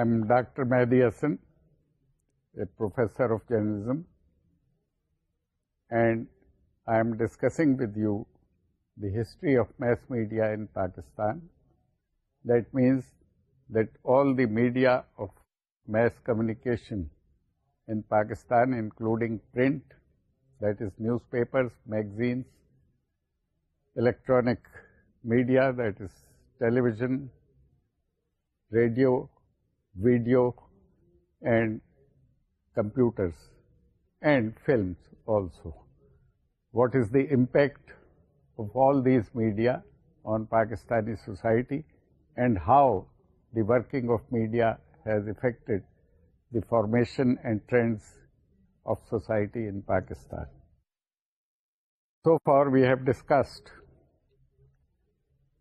I am Dr. Mehdi Hasan, a professor of journalism, and I am discussing with you the history of mass media in Pakistan. That means that all the media of mass communication in Pakistan, including print, that is newspapers, magazines, electronic media, that is television, radio, video and computers and films also. What is the impact of all these media on Pakistani society, and how the working of media has affected the formation and trends of society in Pakistan. So far we have discussed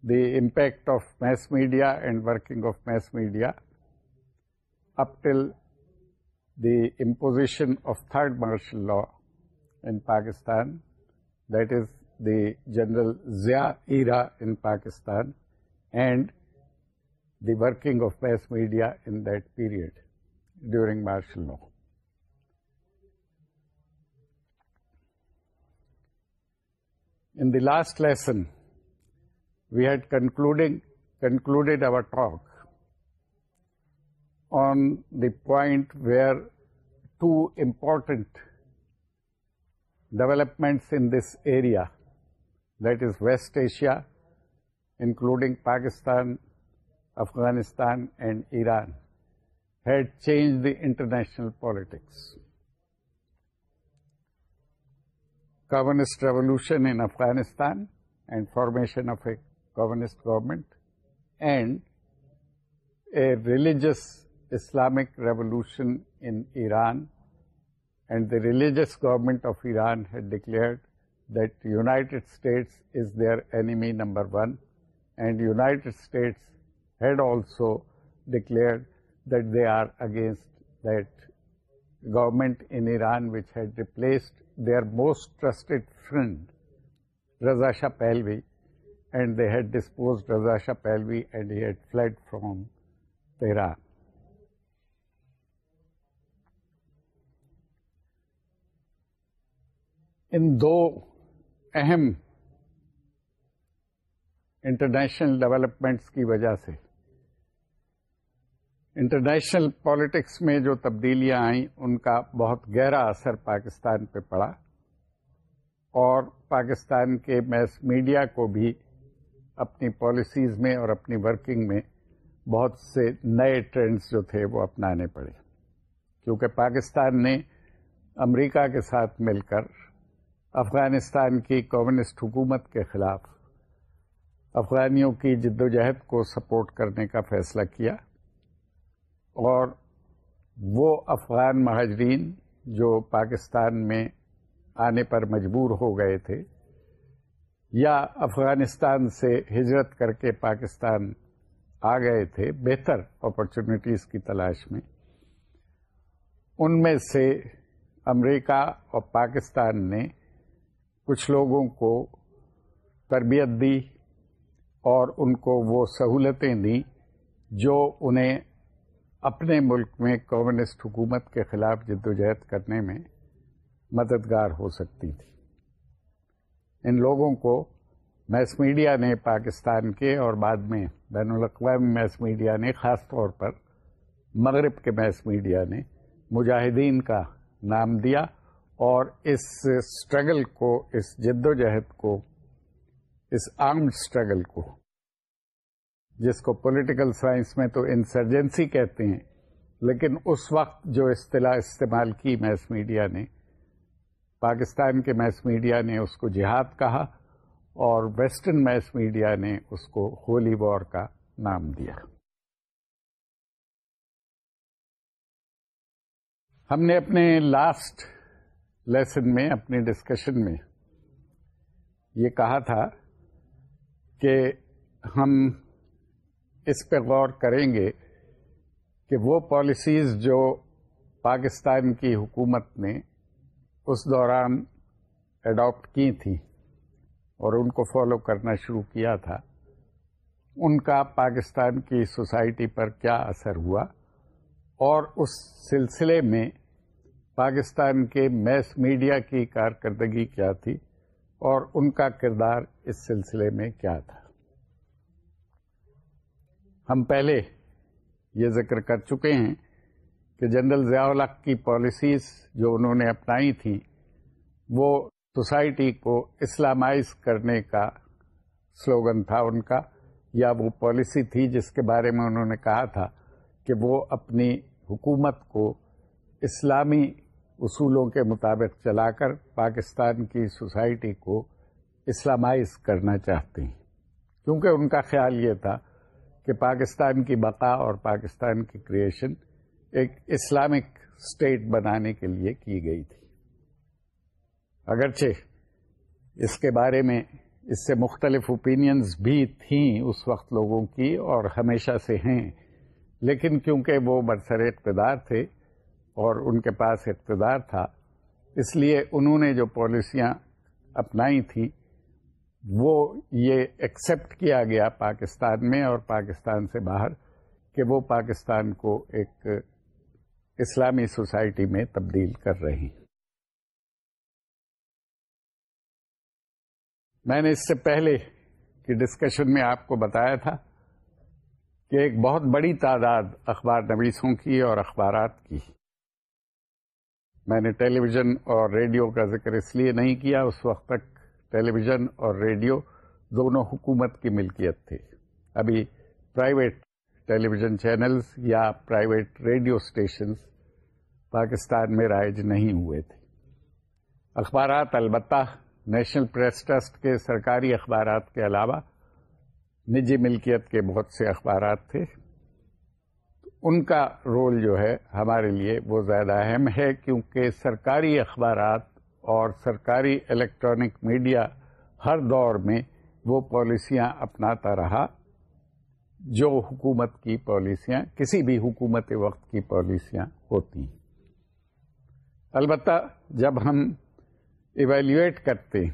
the impact of mass media and working of mass media up till the imposition of third martial law in Pakistan, that is the General Zia era in Pakistan, and the working of mass media in that period during martial law. In the last lesson, we had concluded our talk on the point where two important developments in this area, that is West Asia, including Pakistan, Afghanistan and Iran, had changed the international politics. Communist revolution in Afghanistan and formation of a communist government and a religious Islamic revolution in Iran, and the religious government of Iran had declared that United States is their enemy number one, and United States had also declared that they are against that government in Iran which had replaced their most trusted friend, Reza Shah Pahlavi, and they had disposed Reza Shah Pahlavi and he had fled from Tehran. ان دو اہم international developments کی وجہ سے international politics میں جو تبدیلیاں آئیں ان کا بہت گہرا اثر پاکستان پہ پڑا اور پاکستان کے میس میڈیا کو بھی اپنی پالیسیز میں اور اپنی ورکنگ میں بہت سے نئے ٹرینڈس جو تھے وہ اپنانے پڑے کیونکہ پاکستان نے امریکہ کے ساتھ مل کر افغانستان کی کمیونسٹ حکومت کے خلاف افغانیوں کی جد و جہد کو سپورٹ کرنے کا فیصلہ کیا اور وہ افغان مہاجرین جو پاکستان میں آنے پر مجبور ہو گئے تھے یا افغانستان سے ہجرت کر کے پاکستان آ گئے تھے بہتر اپرچونیٹیز کی تلاش میں ان میں سے امریکہ اور پاکستان نے کچھ لوگوں کو تربیت دی اور ان کو وہ سہولتیں دیں جو انہیں اپنے ملک میں کمیونسٹ حکومت کے خلاف جدوجہد کرنے میں مددگار ہو سکتی تھی ان لوگوں کو میس میڈیا نے پاکستان کے اور بعد میں بین الاقوامی میس میڈیا نے خاص طور پر مغرب کے میس میڈیا نے مجاہدین کا نام دیا اور اس اسٹرگل کو اس جد و جہد کو اس آرمڈ اسٹرگل کو جس کو پولیٹیکل سائنس میں تو انسرجنسی کہتے ہیں لیکن اس وقت جو اصطلاح استعمال کی میس میڈیا نے پاکستان کے میس میڈیا نے اس کو جہاد کہا اور ویسٹرن میس میڈیا نے اس کو ہولی وار کا نام دیا ہم نے اپنے لاسٹ لیسن میں اپنی ڈسکشن میں یہ کہا تھا کہ ہم اس پہ غور کریں گے کہ وہ پالیسیز جو پاکستان کی حکومت نے اس دوران اڈاپٹ کی تھیں اور ان کو فالو کرنا شروع کیا تھا ان کا پاکستان کی سوسائٹی پر کیا اثر ہوا اور اس سلسلے میں پاکستان کے میس میڈیا کی کارکردگی کیا تھی اور ان کا کردار اس سلسلے میں کیا تھا ہم پہلے یہ ذکر کر چکے ہیں کہ جنرل ضیاء کی پالیسیز جو انہوں نے اپنائی تھی وہ سوسائٹی کو اسلامائز کرنے کا سلوگن تھا ان کا یا وہ پالیسی تھی جس کے بارے میں انہوں نے کہا تھا کہ وہ اپنی حکومت کو اسلامی اصولوں کے مطابق چلا کر پاکستان کی سوسائٹی کو اسلامائز کرنا چاہتے ہیں کیونکہ ان کا خیال یہ تھا کہ پاکستان کی بقا اور پاکستان کی کریشن ایک اسلامک اسٹیٹ بنانے کے لیے کی گئی تھی اگرچہ اس کے بارے میں اس سے مختلف اوپینینز بھی تھیں اس وقت لوگوں کی اور ہمیشہ سے ہیں لیکن کیونکہ وہ برسر اقتدار تھے اور ان کے پاس اقتدار تھا اس لیے انہوں نے جو پالیسیاں اپنائی تھیں وہ یہ ایکسیپٹ کیا گیا پاکستان میں اور پاکستان سے باہر کہ وہ پاکستان کو ایک اسلامی سوسائٹی میں تبدیل کر رہی میں نے اس سے پہلے کی ڈسکشن میں آپ کو بتایا تھا کہ ایک بہت بڑی تعداد اخبار نویسوں کی اور اخبارات کی میں نے ٹیلی ویژن اور ریڈیو کا ذکر اس لیے نہیں کیا اس وقت تک ٹیلی ویژن اور ریڈیو دونوں حکومت کی ملکیت تھی ابھی پرائیویٹ ٹیلی ویژن چینلز یا پرائیویٹ ریڈیو اسٹیشنز پاکستان میں رائج نہیں ہوئے تھے اخبارات البتہ نیشنل پریس ٹرسٹ کے سرکاری اخبارات کے علاوہ نجی ملکیت کے بہت سے اخبارات تھے ان کا رول جو ہے ہمارے لیے وہ زیادہ اہم ہے کیونکہ سرکاری اخبارات اور سرکاری الیکٹرانک میڈیا ہر دور میں وہ پالیسیاں اپناتا رہا جو حکومت کی پالیسیاں کسی بھی حکومت وقت کی پالیسیاں ہوتی ہیں البتہ جب ہم ایویلیویٹ کرتے ہیں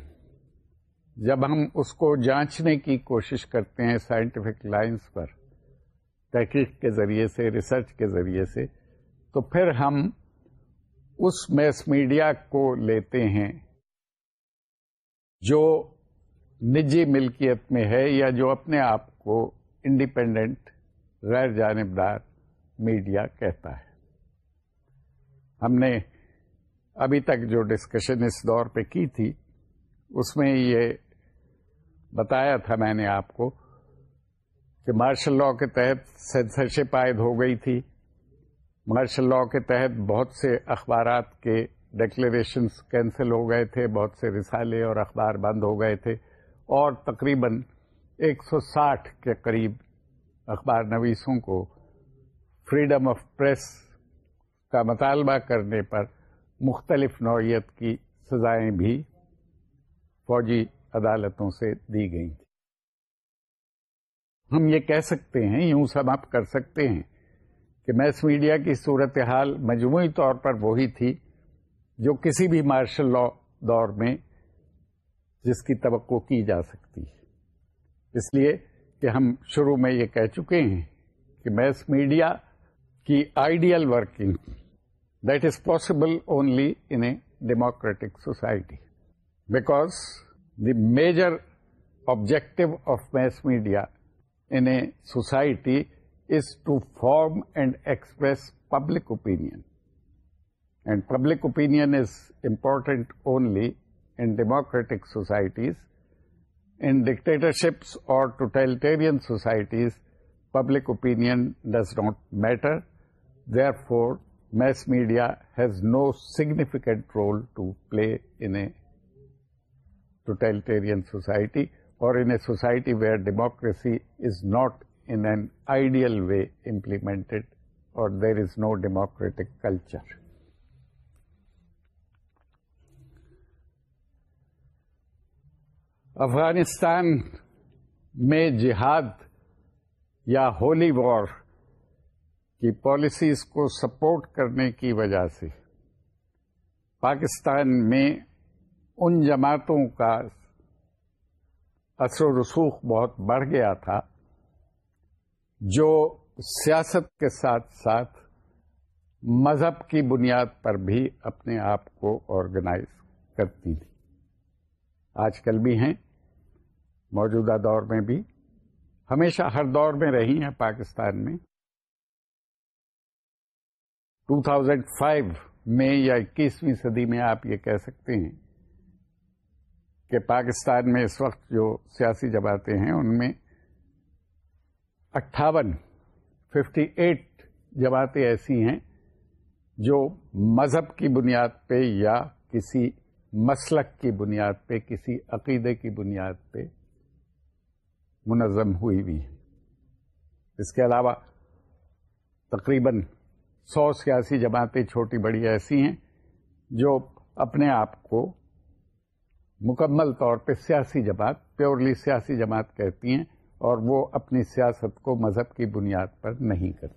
جب ہم اس کو جانچنے کی کوشش کرتے ہیں سائنٹیفک لائنس پر تحقیق کے ذریعے سے ریسرچ کے ذریعے سے تو پھر ہم اس میس میڈیا کو لیتے ہیں جو نجی ملکیت میں ہے یا جو اپنے آپ کو انڈیپینڈنٹ غیر جانبدار میڈیا کہتا ہے ہم نے ابھی تک جو ڈسکشن اس دور پہ کی تھی اس میں یہ بتایا تھا میں نے آپ کو کہ مارشل لا کے تحت سینسرشپ عائد ہو گئی تھی مارشل لاء کے تحت بہت سے اخبارات کے ڈکلیریشنس کینسل ہو گئے تھے بہت سے رسالے اور اخبار بند ہو گئے تھے اور تقریباً ایک سو ساٹھ کے قریب اخبار نویسوں کو فریڈم آف پریس کا مطالبہ کرنے پر مختلف نوعیت کی سزائیں بھی فوجی عدالتوں سے دی گئی تھیں ہم یہ کہہ سکتے ہیں یوں سب آپ کر سکتے ہیں کہ میس میڈیا کی صورتحال مجموعی طور پر وہی تھی جو کسی بھی مارشل لا دور میں جس کی توقع کی جا سکتی ہے اس لیے کہ ہم شروع میں یہ کہہ چکے ہیں کہ میس میڈیا کی ideal working that is possible only in a democratic society because the major objective of mass media in a society is to form and express public opinion. And public opinion is important only in democratic societies. In dictatorships or totalitarian societies, public opinion does not matter. Therefore, mass media has no significant role to play in a totalitarian society. In a society where democracy is not in an ideal way implemented اور there is no democratic culture Afghanistan میں جہاد یا ہولی وار کی policies کو support کرنے کی وجہ سے پاکستان میں ان جماعتوں کا اثر و رسوخ بہت بڑھ گیا تھا جو سیاست کے ساتھ ساتھ مذہب کی بنیاد پر بھی اپنے آپ کو آرگنائز کرتی تھی آج کل بھی ہیں موجودہ دور میں بھی ہمیشہ ہر دور میں رہی ہیں پاکستان میں 2005 میں یا اکیسویں صدی میں آپ یہ کہہ سکتے ہیں کہ پاکستان میں اس وقت جو سیاسی جماعتیں ہیں ان میں اٹھاون ففٹی ایٹ جماعتیں ایسی ہیں جو مذہب کی بنیاد پہ یا کسی مسلک کی بنیاد پہ کسی عقیدے کی بنیاد پہ منظم ہوئی ہوئی ہے اس کے علاوہ تقریباً سو سیاسی جماعتیں چھوٹی بڑی ایسی ہیں جو اپنے آپ کو مکمل طور پہ سیاسی جماعت پیورلی سیاسی جماعت کہتی ہیں اور وہ اپنی سیاست کو مذہب کی بنیاد پر نہیں کرتی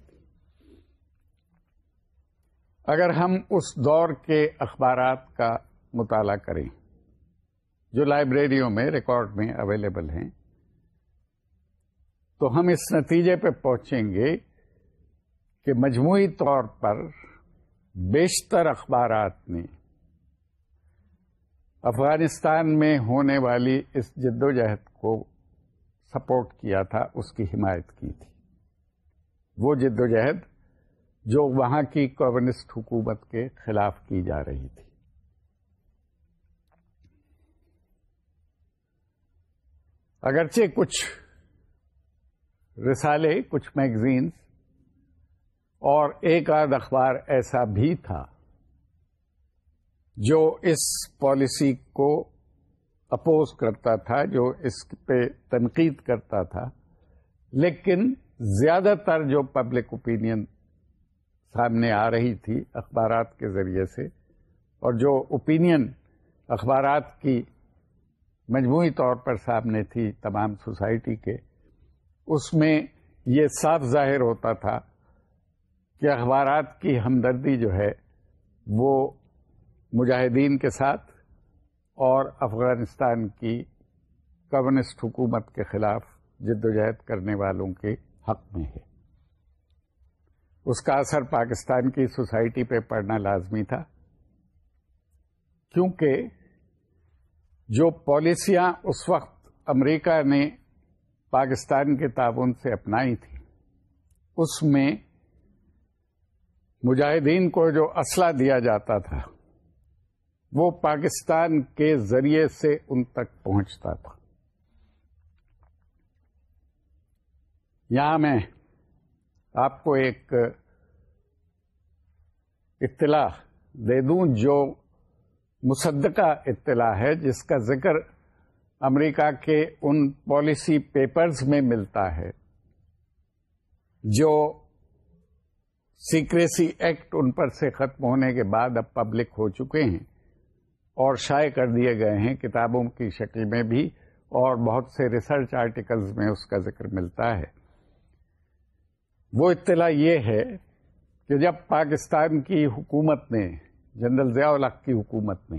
اگر ہم اس دور کے اخبارات کا مطالعہ کریں جو لائبریریوں میں ریکارڈ میں اویلیبل ہیں تو ہم اس نتیجے پہ پہنچیں گے کہ مجموعی طور پر بیشتر اخبارات نے افغانستان میں ہونے والی اس جد و جہد کو سپورٹ کیا تھا اس کی حمایت کی تھی وہ جد و جہد جو وہاں کی کمیونسٹ حکومت کے خلاف کی جا رہی تھی اگرچہ کچھ رسالے کچھ میگزینز اور ایک آدھ اخبار ایسا بھی تھا جو اس پالیسی کو اپوز کرتا تھا جو اس پہ تنقید کرتا تھا لیکن زیادہ تر جو پبلک اوپینین سامنے آ رہی تھی اخبارات کے ذریعے سے اور جو اوپینین اخبارات کی مجموعی طور پر سامنے تھی تمام سوسائٹی کے اس میں یہ صاف ظاہر ہوتا تھا کہ اخبارات کی ہمدردی جو ہے وہ مجاہدین کے ساتھ اور افغانستان کی کمیونسٹ حکومت کے خلاف جد و جہد کرنے والوں کے حق میں ہے اس کا اثر پاکستان کی سوسائٹی پہ پڑنا لازمی تھا کیونکہ جو پالیسیاں اس وقت امریکہ نے پاکستان کے تعاون سے اپنائی تھی اس میں مجاہدین کو جو اسلحہ دیا جاتا تھا وہ پاکستان کے ذریعے سے ان تک پہنچتا تھا یہاں میں آپ کو ایک اطلاع دے دوں جو مصدقہ اطلاع ہے جس کا ذکر امریکہ کے ان پالیسی پیپرز میں ملتا ہے جو سیکریسی ایکٹ ان پر سے ختم ہونے کے بعد اب پبلک ہو چکے ہیں اور شائع کر دیے گئے ہیں کتابوں کی شکل میں بھی اور بہت سے ریسرچ آرٹیکلز میں اس کا ذکر ملتا ہے وہ اطلاع یہ ہے کہ جب پاکستان کی حکومت نے جنرل ضیاء الق کی حکومت نے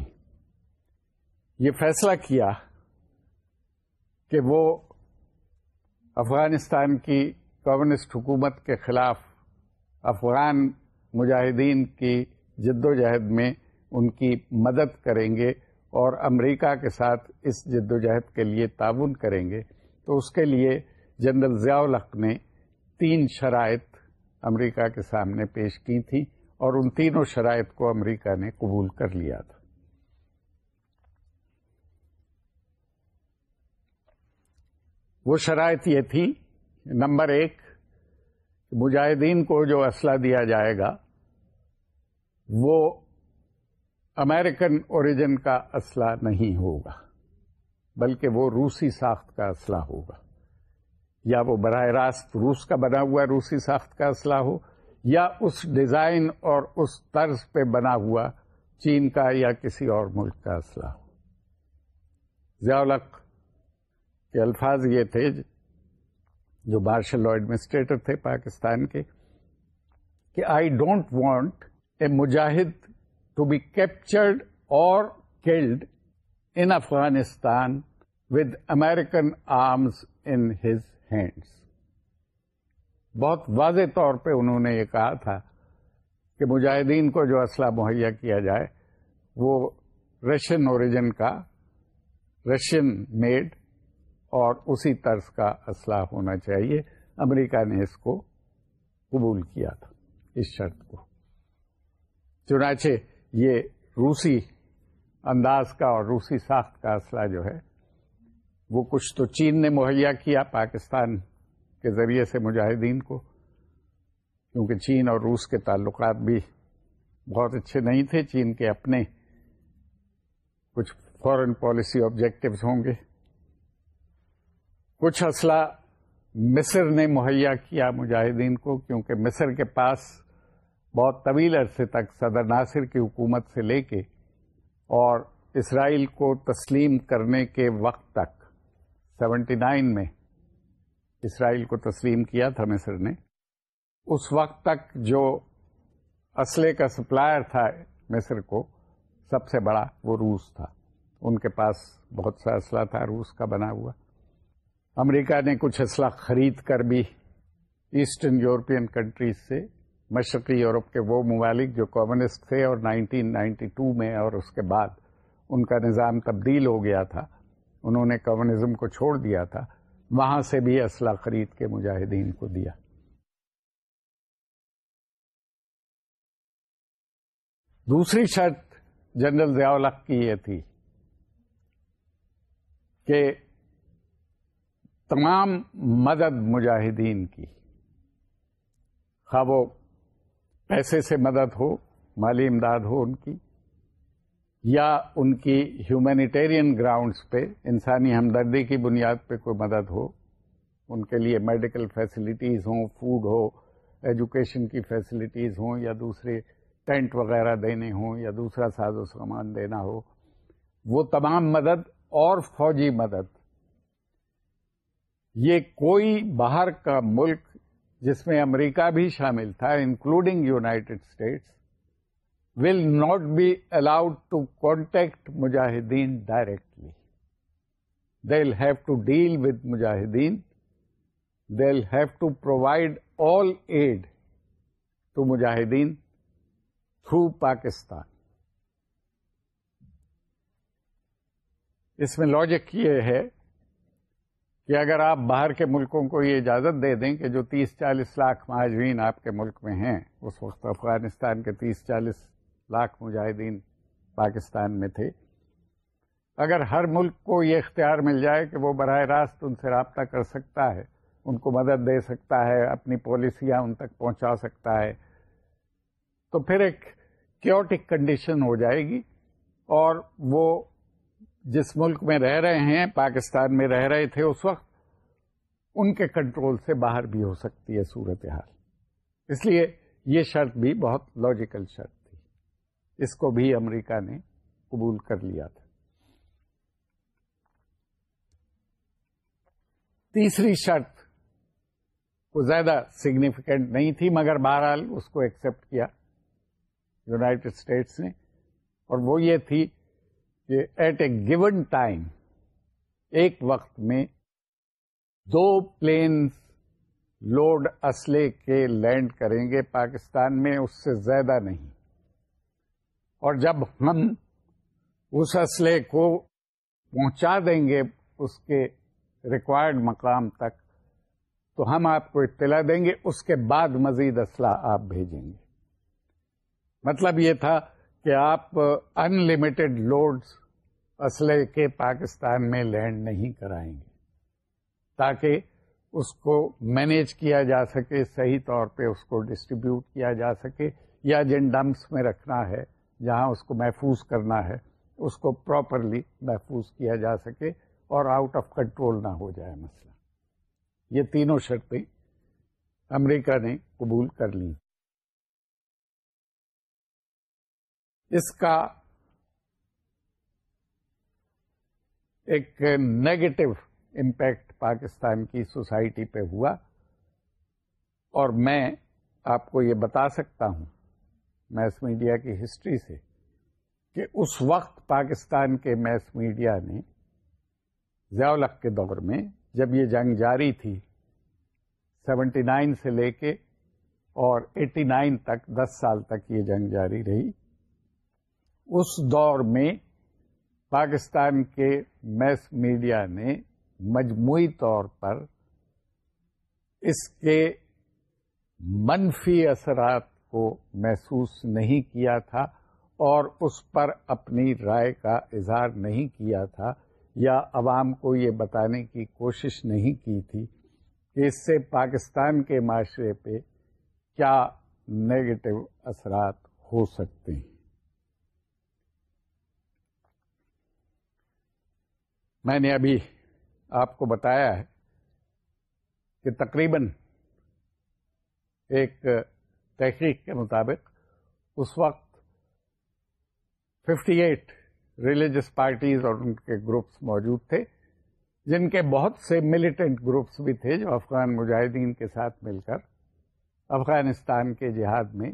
یہ فیصلہ کیا کہ وہ افغانستان کی کمیونسٹ حکومت کے خلاف افغان مجاہدین کی جد و جہد میں ان کی مدد کریں گے اور امریکہ کے ساتھ اس جد و جہد کے لیے تعاون کریں گے تو اس کے لیے جنرل ضیاء الحق نے تین شرائط امریکہ کے سامنے پیش کی تھیں اور ان تینوں شرائط کو امریکہ نے قبول کر لیا تھا وہ شرائط یہ تھی نمبر ایک مجاہدین کو جو اسلحہ دیا جائے گا وہ امریکن اوریجن کا اسلحہ نہیں ہوگا بلکہ وہ روسی ساخت کا اسلحہ ہوگا یا وہ براہ راست روس کا بنا ہوا روسی ساخت کا اسلحہ ہو یا اس ڈیزائن اور اس طرز پہ بنا ہوا چین کا یا کسی اور ملک کا اسلحہ ہو ذیاق کے الفاظ یہ تھے جو مارشل ایڈمنسٹریٹر تھے پاکستان کے کہ آئی ڈونٹ وانٹ اے مجاہد بی کیپچرڈ اور killed in Afghanistan with American arms in his hands بہت واضح طور پہ انہوں نے یہ کہا تھا کہ مجاہدین کو جو اسلح مہیا کیا جائے وہ رشین اوریجن کا رشین میڈ اور اسی طرز کا اسلحہ ہونا چاہیے امریکہ نے اس کو قبول کیا تھا اس شرط کو چنانچہ یہ روسی انداز کا اور روسی ساخت کا اسلحہ جو ہے وہ کچھ تو چین نے مہیا کیا پاکستان کے ذریعے سے مجاہدین کو کیونکہ چین اور روس کے تعلقات بھی بہت اچھے نہیں تھے چین کے اپنے کچھ فورن پالیسی آبجیکٹوز ہوں گے کچھ اسلحہ مصر نے مہیا کیا مجاہدین کو کیونکہ مصر کے پاس بہت طویل عرصے تک صدر ناصر کی حکومت سے لے کے اور اسرائیل کو تسلیم کرنے کے وقت تک سیونٹی نائن میں اسرائیل کو تسلیم کیا تھا مصر نے اس وقت تک جو اسلحے کا سپلائر تھا مصر کو سب سے بڑا وہ روس تھا ان کے پاس بہت سا اسلحہ تھا روس کا بنا ہوا امریکہ نے کچھ اسلحہ خرید کر بھی ایسٹرن یورپین کنٹریز سے مشرقی یورپ کے وہ ممالک جو کمیونسٹ تھے اور نائنٹین نائنٹی ٹو میں اور اس کے بعد ان کا نظام تبدیل ہو گیا تھا انہوں نے کمیونزم کو چھوڑ دیا تھا وہاں سے بھی اسلحہ خرید کے مجاہدین کو دیا دوسری شرط جنرل ضیاء الق کی یہ تھی کہ تمام مدد مجاہدین کی خواہ وہ پیسے سے مدد ہو مالی امداد ہو ان کی یا ان کی ہیومینیٹیرین گراؤنڈس پہ انسانی ہمدردی کی بنیاد پہ کوئی مدد ہو ان کے لیے میڈیکل فیسلٹیز ہوں فوڈ ہو ایجوکیشن کی فیسلٹیز ہوں یا دوسرے ٹینٹ وغیرہ دینے ہوں یا دوسرا ساز و سامان دینا ہو وہ تمام مدد اور فوجی مدد یہ کوئی باہر کا ملک جس میں امریکہ بھی شامل تھا including United States will not be allowed to contact مجاہدین directly they'll have to deal with مجاہدین they'll have to provide all aid to مجاہدین تھرو پاکستان اس میں لاجک یہ ہے کہ اگر آپ باہر کے ملکوں کو یہ اجازت دے دیں کہ جو تیس چالیس لاکھ مہاجرین آپ کے ملک میں ہیں اس وقت افغانستان کے تیس چالیس لاکھ مجاہدین پاکستان میں تھے اگر ہر ملک کو یہ اختیار مل جائے کہ وہ براہ راست ان سے رابطہ کر سکتا ہے ان کو مدد دے سکتا ہے اپنی پالیسیاں ان تک پہنچا سکتا ہے تو پھر ایک کیوٹک کنڈیشن ہو جائے گی اور وہ جس ملک میں رہ رہے ہیں پاکستان میں رہ رہے تھے اس وقت ان کے کنٹرول سے باہر بھی ہو سکتی ہے صورتحال اس لیے یہ شرط بھی بہت لاجیکل شرط تھی اس کو بھی امریکہ نے قبول کر لیا تھا تیسری شرط وہ زیادہ سگنیفیکینٹ نہیں تھی مگر بہرحال اس کو ایکسپٹ کیا یوناٹیڈ اسٹیٹس نے اور وہ یہ تھی کہ ایٹ اے گیون ٹائم ایک وقت میں دو پلینز لوڈ اسلحے کے لینڈ کریں گے پاکستان میں اس سے زیادہ نہیں اور جب ہم اس اسلحے کو پہنچا دیں گے اس کے ریکوائرڈ مقام تک تو ہم آپ کو اطلاع دیں گے اس کے بعد مزید اسلحہ آپ بھیجیں گے مطلب یہ تھا کہ آپ ان لمیٹڈ لوڈس اسلحے کے پاکستان میں لینڈ نہیں کرائیں گے تاکہ اس کو مینیج کیا جا سکے صحیح طور پہ اس کو ڈسٹریبیوٹ کیا جا سکے یا جن ڈمپس میں رکھنا ہے جہاں اس کو محفوظ کرنا ہے اس کو پراپرلی محفوظ کیا جا سکے اور آؤٹ آف کنٹرول نہ ہو جائے مسئلہ یہ تینوں شرطیں امریکہ نے قبول کر لی اس کا ایک نیگیٹو امپیکٹ پاکستان کی سوسائٹی پہ ہوا اور میں آپ کو یہ بتا سکتا ہوں میس میڈیا کی ہسٹری سے کہ اس وقت پاکستان کے میس میڈیا نے ضیاء الق کے دور میں جب یہ جنگ جاری تھی سیونٹی نائن سے لے کے اور ایٹی نائن تک دس سال تک یہ جنگ جاری رہی اس دور میں پاکستان کے میس میڈیا نے مجموعی طور پر اس کے منفی اثرات کو محسوس نہیں کیا تھا اور اس پر اپنی رائے کا اظہار نہیں کیا تھا یا عوام کو یہ بتانے کی کوشش نہیں کی تھی کہ اس سے پاکستان کے معاشرے پہ کیا نگیٹو اثرات ہو سکتے ہیں میں نے ابھی آپ کو بتایا ہے کہ تقریباً ایک تحقیق کے مطابق اس وقت ففٹی ایٹ ریلیجس پارٹیز اور ان کے گروپس موجود تھے جن کے بہت سے ملیٹنٹ گروپس بھی تھے جو افغان مجاہدین کے ساتھ مل کر افغانستان کے جہاد میں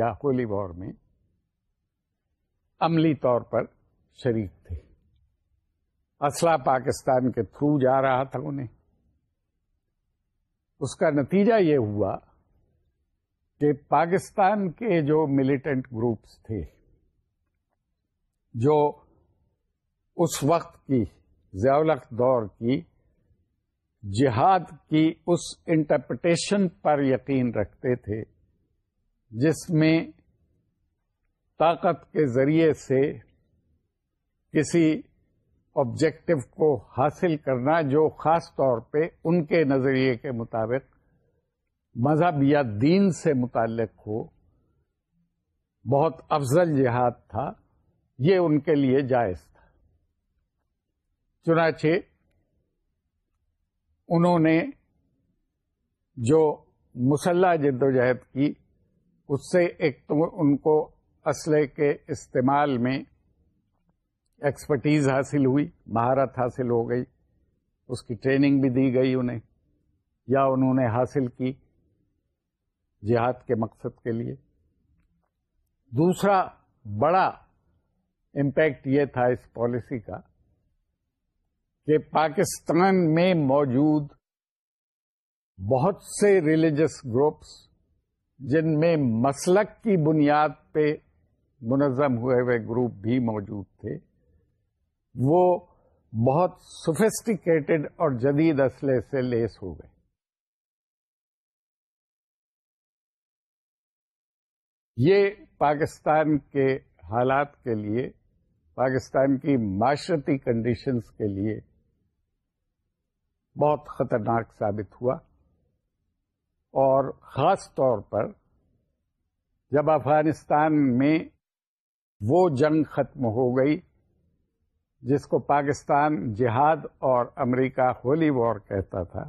یا ہولی وار میں عملی طور پر شریک تھے اسلحہ پاکستان کے تھرو جا رہا تھا انہیں اس کا نتیجہ یہ ہوا کہ پاکستان کے جو ملیٹنٹ گروپس تھے جو اس وقت کی زیاخ دور کی جہاد کی اس انٹرپریٹیشن پر یقین رکھتے تھے جس میں طاقت کے ذریعے سے کسی آبجیکٹو کو حاصل کرنا جو خاص طور پہ ان کے نظریے کے مطابق مذہب یا دین سے متعلق ہو بہت افضل جہاد تھا یہ ان کے لیے جائز تھا چنانچہ انہوں نے جو مسلح جد و جہد کی اس سے ایک تو ان کو اسلحے کے استعمال میں ایکسپرٹیز حاصل ہوئی مہارت حاصل ہو گئی اس کی ٹریننگ بھی دی گئی انہیں یا انہوں نے حاصل کی جہاد کے مقصد کے لیے دوسرا بڑا امپیکٹ یہ تھا اس پالیسی کا کہ پاکستان میں موجود بہت سے ریلیجس گروپس جن میں مسلک کی بنیاد پہ منظم ہوئے ہوئے گروپ بھی موجود تھے وہ بہت سوفیسٹیکیٹڈ اور جدید اسلحے سے لیس ہو گئے یہ پاکستان کے حالات کے لیے پاکستان کی معاشرتی کنڈیشنز کے لیے بہت خطرناک ثابت ہوا اور خاص طور پر جب افغانستان میں وہ جنگ ختم ہو گئی جس کو پاکستان جہاد اور امریکہ ہولی وار کہتا تھا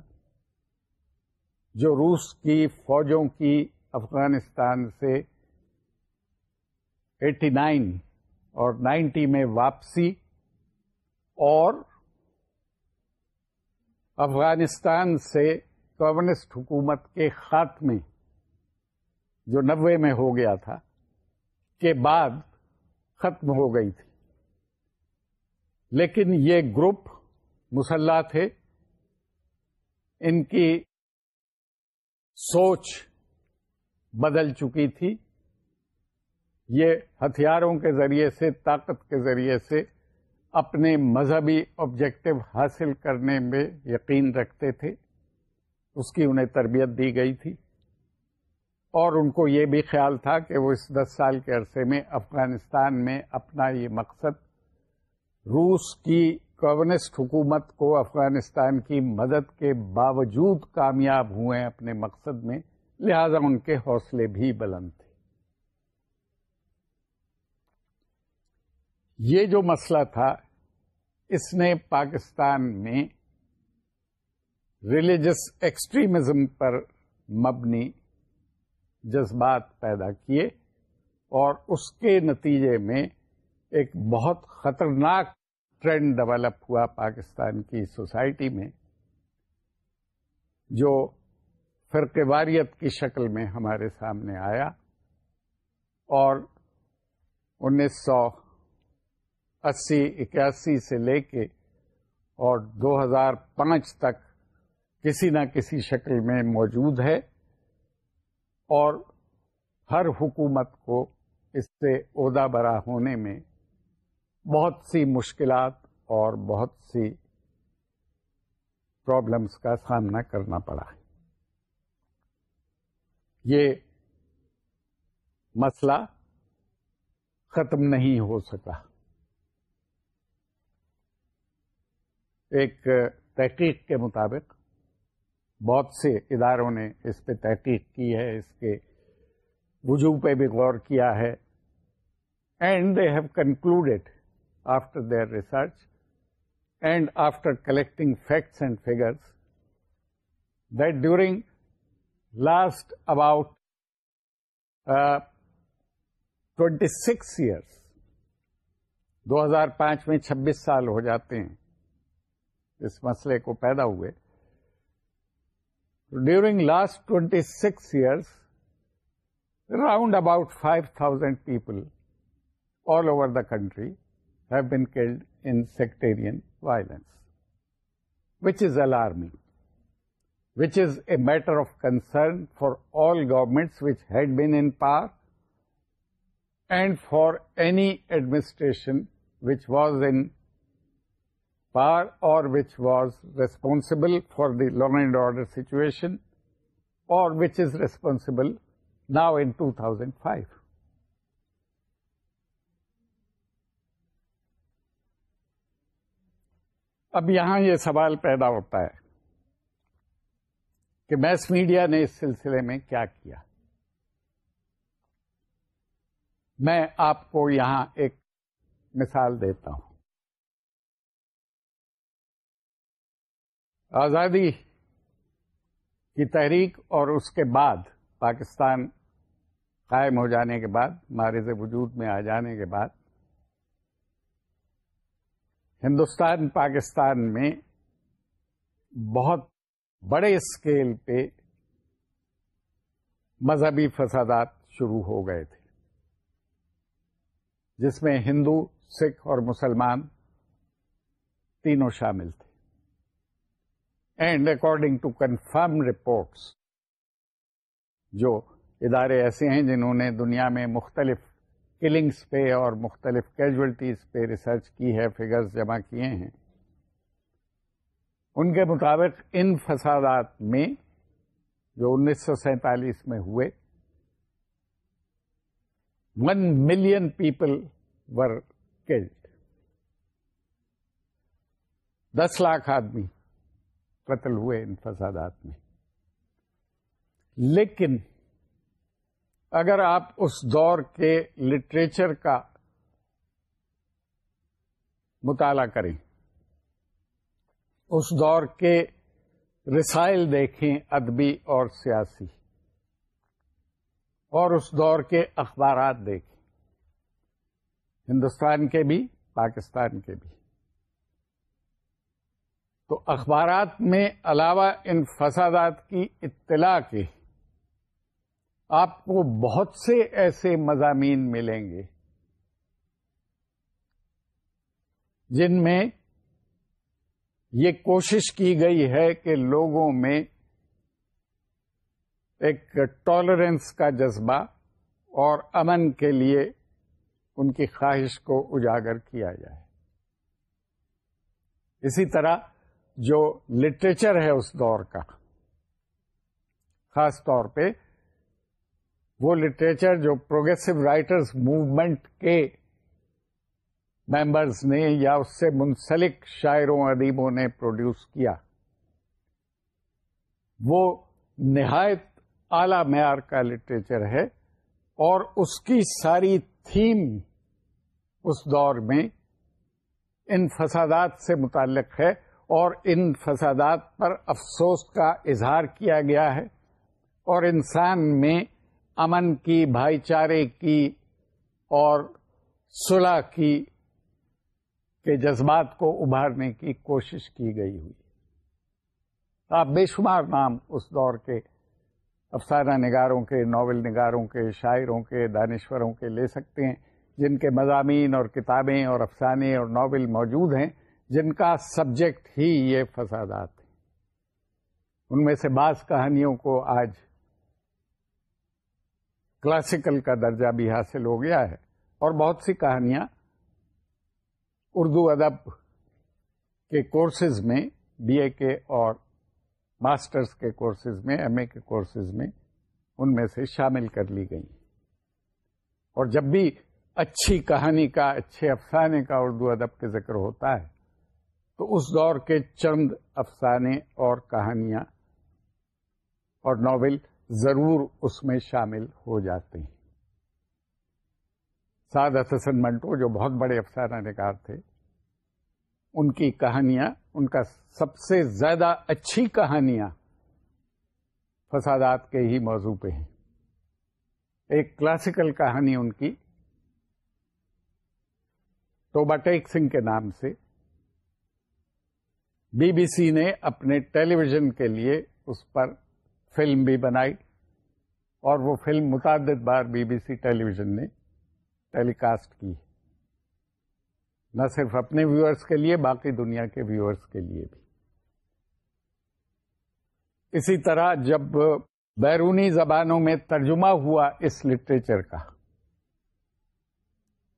جو روس کی فوجوں کی افغانستان سے ایٹی نائن اور نائنٹی میں واپسی اور افغانستان سے کمیونسٹ حکومت کے خاتمے جو نوے میں ہو گیا تھا کے بعد ختم ہو گئی تھی لیکن یہ گروپ مسلح تھے ان کی سوچ بدل چکی تھی یہ ہتھیاروں کے ذریعے سے طاقت کے ذریعے سے اپنے مذہبی آبجیکٹو حاصل کرنے میں یقین رکھتے تھے اس کی انہیں تربیت دی گئی تھی اور ان کو یہ بھی خیال تھا کہ وہ اس دس سال کے عرصے میں افغانستان میں اپنا یہ مقصد روس کی کمیونسٹ حکومت کو افغانستان کی مدد کے باوجود کامیاب ہوئے اپنے مقصد میں لہذا ان کے حوصلے بھی بلند تھے یہ جو مسئلہ تھا اس نے پاکستان میں ریلیجس ایکسٹریمزم پر مبنی جذبات پیدا کیے اور اس کے نتیجے میں ایک بہت خطرناک ٹرینڈ ڈیولپ ہوا پاکستان کی سوسائٹی میں جو فرقے واریت کی شکل میں ہمارے سامنے آیا اور انیس سو اسی اکیاسی سے لے کے اور دو ہزار پانچ تک کسی نہ کسی شکل میں موجود ہے اور ہر حکومت کو اس سے عہدہ برا ہونے میں بہت سی مشکلات اور بہت سی پرابلمس کا سامنا کرنا پڑا ہے یہ مسئلہ ختم نہیں ہو سکا ایک تحقیق کے مطابق بہت سے اداروں نے اس پہ تحقیق کی ہے اس کے وجوہ پہ بھی غور کیا ہے and they have concluded after their research and after collecting facts and figures that last about twenty six years دو ہزار پانچ میں چھبیس سال ہو جاتے ہیں اس مسئلے کو پیدا ہوئے during last twenty six years round about five thousand people all over the country violence which is alarming a matter of concern for all government which had been power and for any administration which was in power اور land order situation اور two thousand five اب یہاں یہ سوال پیدا ہوتا ہے کہ میس میڈیا نے اس سلسلے میں کیا کیا میں آپ کو یہاں ایک مثال دیتا ہوں آزادی کی تحریک اور اس کے بعد پاکستان قائم ہو جانے کے بعد مارے سے وجود میں آ جانے کے بعد ہندوستان پاکستان میں بہت بڑے اسکیل پہ مذہبی فسادات شروع ہو گئے تھے جس میں ہندو سکھ اور مسلمان تینوں شامل تھے and according to confirm reports جو ادارے ایسے ہیں جنہوں نے دنیا میں مختلف کلنگس پہ اور مختلف کیجولٹیز پہ ریسرچ کی ہے فگرز جمع کیے ہیں ان کے مطابق ان فسادات میں جو انیس سو سینتالیس میں ہوئے one million people were killed دس لاکھ آدمی قتل ہوئے ان فسادات میں لیکن اگر آپ اس دور کے لٹریچر کا مطالعہ کریں اس دور کے رسائل دیکھیں ادبی اور سیاسی اور اس دور کے اخبارات دیکھیں ہندوستان کے بھی پاکستان کے بھی تو اخبارات میں علاوہ ان فسادات کی اطلاع کے آپ کو بہت سے ایسے مضامین ملیں گے جن میں یہ کوشش کی گئی ہے کہ لوگوں میں ایک ٹالرنس کا جذبہ اور امن کے لیے ان کی خواہش کو اجاگر کیا جائے اسی طرح جو لٹریچر ہے اس دور کا خاص طور پہ وہ لٹریچر جو پروگریسو رائٹرز موومنٹ کے ممبرز نے یا اس سے منسلک شاعروں ادیبوں نے پروڈیوس کیا وہ نہایت اعلی معیار کا لٹریچر ہے اور اس کی ساری تھیم اس دور میں ان فسادات سے متعلق ہے اور ان فسادات پر افسوس کا اظہار کیا گیا ہے اور انسان میں امن کی بھائی چارے کی اور صلح کی کے جذبات کو ابھارنے کی کوشش کی گئی ہوئی آپ بے شمار نام اس دور کے افسانہ نگاروں کے ناول نگاروں کے شاعروں کے دانشوروں کے لے سکتے ہیں جن کے مضامین اور کتابیں اور افسانے اور ناول موجود ہیں جن کا سبجیکٹ ہی یہ فسادات ہیں ان میں سے بعض کہانیوں کو آج کلاسیکل کا درجہ بھی حاصل ہو گیا ہے اور بہت سی کہانیاں اردو ادب کے کورسز میں بی اے کے اور ماسٹرز کے کورسز میں ایم اے کے کورسز میں ان میں سے شامل کر لی گئی اور جب بھی اچھی کہانی کا اچھے افسانے کا اردو ادب کے ذکر ہوتا ہے تو اس دور کے چند افسانے اور کہانیاں اور ناول ضرور اس میں شامل ہو جاتے ہیں سعد حسن منٹو جو بہت بڑے افسانہ نگار تھے ان کی کہانیاں ان کا سب سے زیادہ اچھی کہانیاں فسادات کے ہی موضوع پہ ہیں ایک کلاسیکل کہانی ان کی توبا ٹیک سنگھ کے نام سے بی بی سی نے اپنے ٹیلی ویژن کے لیے اس پر فلم بھی بنائی اور وہ فلم متعدد بار B B C television نے ٹیلی کاسٹ کی نہ صرف اپنے ویورس کے لیے باقی دنیا کے ویورس کے لیے بھی اسی طرح جب بیرونی زبانوں میں ترجمہ ہوا اس لٹریچر کا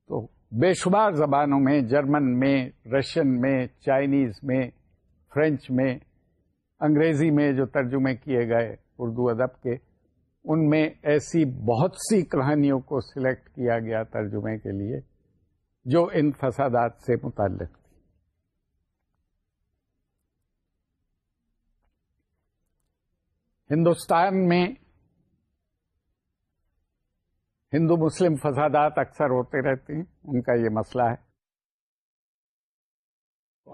تو بے شمار زبانوں میں جرمن میں رشین میں چائنیز میں فرینچ میں انگریزی میں جو ترجمے کیے گئے اردو ادب کے ان میں ایسی بہت سی کہانیوں کو سلیکٹ کیا گیا ترجمے کے لیے جو ان فسادات سے متعلق تھی ہندوستان میں ہندو مسلم فسادات اکثر ہوتے رہتے ہیں ان کا یہ مسئلہ ہے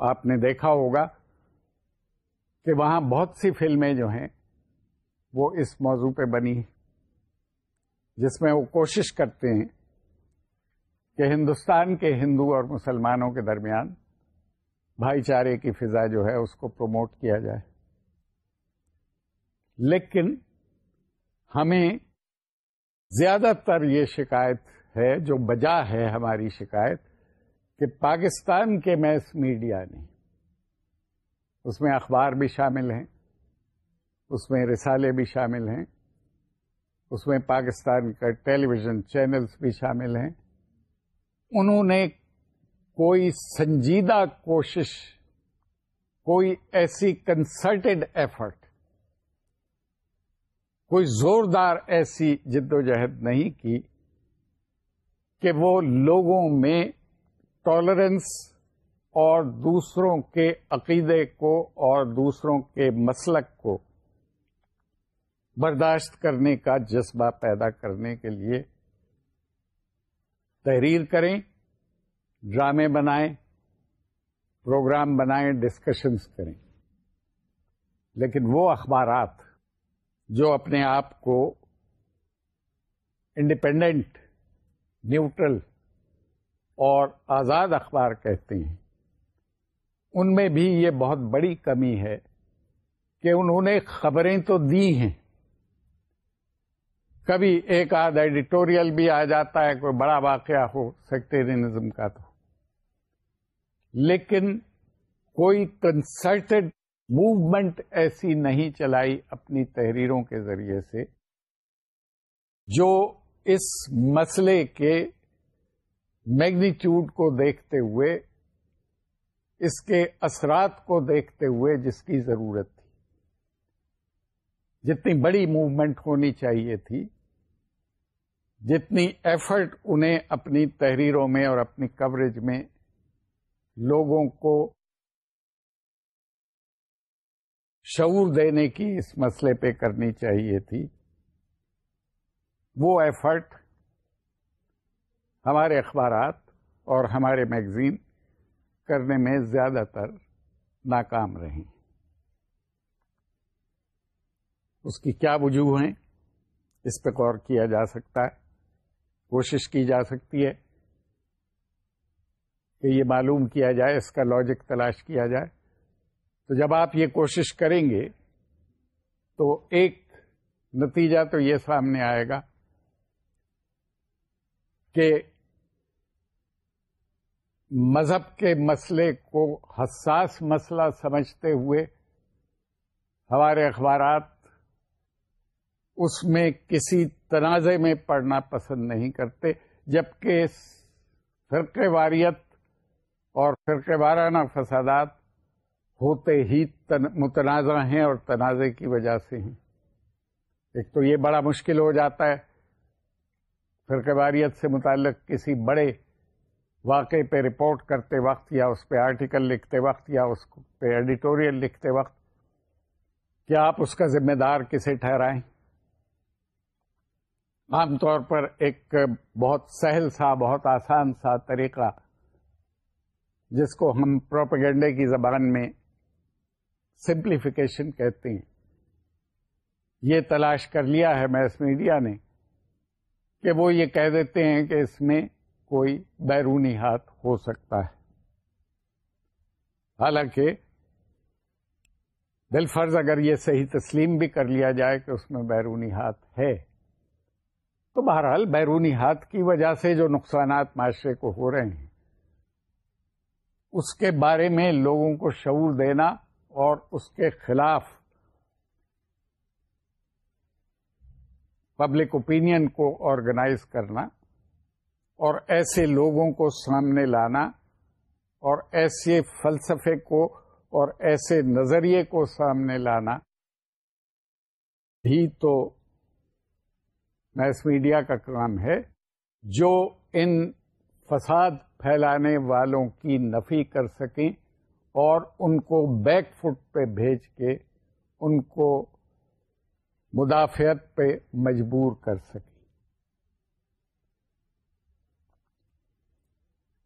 آپ نے دیکھا ہوگا کہ وہاں بہت سی فلمیں جو ہیں وہ اس موضوع پہ بنی جس میں وہ کوشش کرتے ہیں کہ ہندوستان کے ہندو اور مسلمانوں کے درمیان بھائی چارے کی فضا جو ہے اس کو پروموٹ کیا جائے لیکن ہمیں زیادہ تر یہ شکایت ہے جو بجا ہے ہماری شکایت کہ پاکستان کے میس میڈیا نے اس میں اخبار بھی شامل ہیں اس میں رسالے بھی شامل ہیں اس میں پاکستان کا ٹیلی ویژن چینلس بھی شامل ہیں انہوں نے کوئی سنجیدہ کوشش کوئی ایسی کنسلٹڈ ایفرٹ کوئی زوردار ایسی جد و جہد نہیں کی کہ وہ لوگوں میں ٹالرنس اور دوسروں کے عقیدے کو اور دوسروں کے مسلک کو برداشت کرنے کا جذبہ پیدا کرنے کے لیے تحریر کریں ڈرامے بنائیں پروگرام بنائیں ڈسکشنس کریں لیکن وہ اخبارات جو اپنے آپ کو انڈیپینڈنٹ نیوٹرل اور آزاد اخبار کہتے ہیں ان میں بھی یہ بہت بڑی کمی ہے کہ انہوں نے خبریں تو دی ہیں کبھی ایک آدھ ایڈیٹوریل بھی آ جاتا ہے کوئی بڑا واقعہ ہو سیکٹرینزم کا تو لیکن کوئی کنسرٹڈ موومنٹ ایسی نہیں چلائی اپنی تحریروں کے ذریعے سے جو اس مسئلے کے میگنیچیوڈ کو دیکھتے ہوئے اس کے اثرات کو دیکھتے ہوئے جس کی ضرورت تھی جتنی بڑی موومنٹ ہونی چاہیے تھی جتنی ایفرٹ انہیں اپنی تحریروں میں اور اپنی کوریج میں لوگوں کو شعور دینے کی اس مسئلے پہ کرنی چاہیے تھی وہ ایفرٹ ہمارے اخبارات اور ہمارے میگزین کرنے میں زیادہ تر ناکام رہے اس کی کیا وجوہ ہیں اس پہ غور کیا جا سکتا ہے کوشش کی جا سکتی ہے کہ یہ معلوم کیا جائے اس کا لاجک تلاش کیا جائے تو جب آپ یہ کوشش کریں گے تو ایک نتیجہ تو یہ سامنے آئے گا کہ مذہب کے مسئلے کو حساس مسئلہ سمجھتے ہوئے ہمارے اخبارات اس میں کسی تنازع میں پڑھنا پسند نہیں کرتے جبکہ فرقے واریت اور فرقے وارانہ فسادات ہوتے ہی متنازع ہیں اور تنازع کی وجہ سے ہیں ایک تو یہ بڑا مشکل ہو جاتا ہے فرقے واریت سے متعلق کسی بڑے واقعے پہ رپورٹ کرتے وقت یا اس پہ آرٹیکل لکھتے وقت یا اس پہ ایڈیٹوریل لکھتے وقت کیا آپ اس کا ذمہ دار کسے ٹھہرائیں عام طور پر ایک بہت سہل سا بہت آسان سا طریقہ جس کو ہم پروپیگنڈے کی زبان میں سمپلیفیکیشن کہتے ہیں یہ تلاش کر لیا ہے میس میڈیا نے کہ وہ یہ کہہ دیتے ہیں کہ اس میں کوئی بیرونی ہاتھ ہو سکتا ہے حالانکہ دل فرض اگر یہ صحیح تسلیم بھی کر لیا جائے کہ اس میں بیرونی ہاتھ ہے تو بہرحال بیرونی ہاتھ کی وجہ سے جو نقصانات معاشرے کو ہو رہے ہیں اس کے بارے میں لوگوں کو شعور دینا اور اس کے خلاف پبلک اوپینین کو آرگنائز کرنا اور ایسے لوگوں کو سامنے لانا اور ایسے فلسفے کو اور ایسے نظریے کو سامنے لانا بھی تو میس میڈیا کا کام ہے جو ان فساد پھیلانے والوں کی نفی کر سکیں اور ان کو بیک فٹ پہ بھیج کے ان کو مدافعت پہ مجبور کر سکیں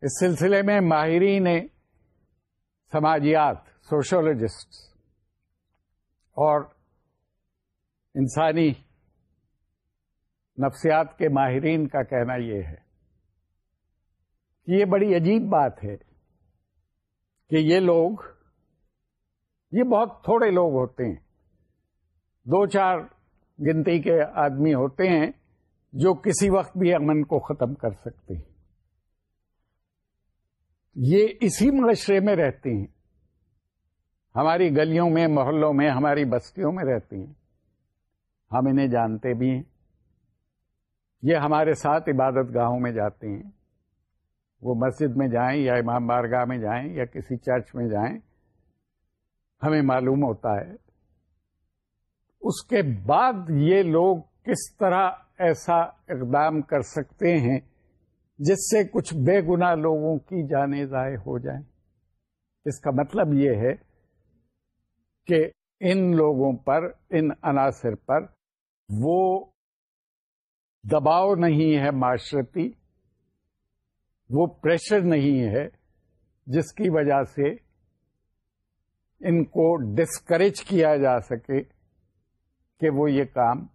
اس سلسلے میں ماہرین سماجیات سوشولوجسٹ اور انسانی نفسیات کے ماہرین کا کہنا یہ ہے کہ یہ بڑی عجیب بات ہے کہ یہ لوگ یہ بہت تھوڑے لوگ ہوتے ہیں دو چار گنتی کے آدمی ہوتے ہیں جو کسی وقت بھی امن کو ختم کر سکتے ہیں یہ اسی معاشرے میں رہتے ہیں ہماری گلیوں میں محلوں میں ہماری بستیوں میں رہتی ہیں ہم انہیں جانتے بھی ہیں یہ ہمارے ساتھ عبادت گاہوں میں جاتے ہیں وہ مسجد میں جائیں یا امام بارگاہ میں جائیں یا کسی چرچ میں جائیں ہمیں معلوم ہوتا ہے اس کے بعد یہ لوگ کس طرح ایسا اقدام کر سکتے ہیں جس سے کچھ بے گنا لوگوں کی جانیں ضائع ہو جائیں اس کا مطلب یہ ہے کہ ان لوگوں پر ان عناصر پر وہ دباؤ نہیں ہے معاشرتی وہ پریشر نہیں ہے جس کی وجہ سے ان کو ڈسکریج کیا جا سکے کہ وہ یہ کام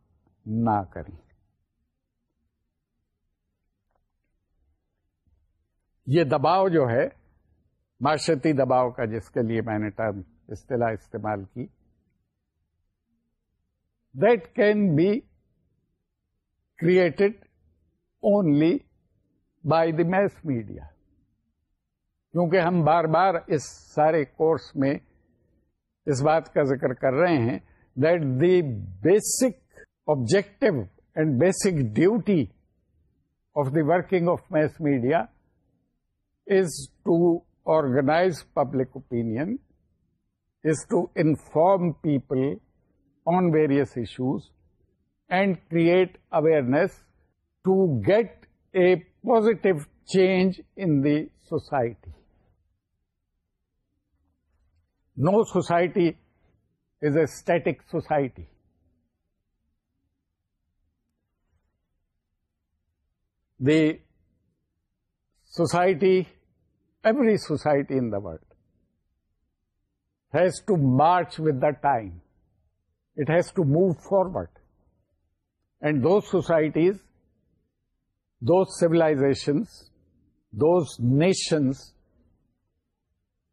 نہ کریں یہ دباؤ جو ہے معاشرتی دباؤ کا جس کے لیے میں نے ٹرم اصطلاح استعمال کی that can be created only by the mass media کیونکہ ہم بار بار اس سارے کورس میں اس بات کا ذکر کر رہے ہیں that the basic objective and basic duty of the working of mass media is to organise public opinion is to inform people on various issues and create awareness to get a positive change in the society. No society is a static society. The society, every society in the world, has to march with the time. It has to move forward. And those societies, those civilizations, those nations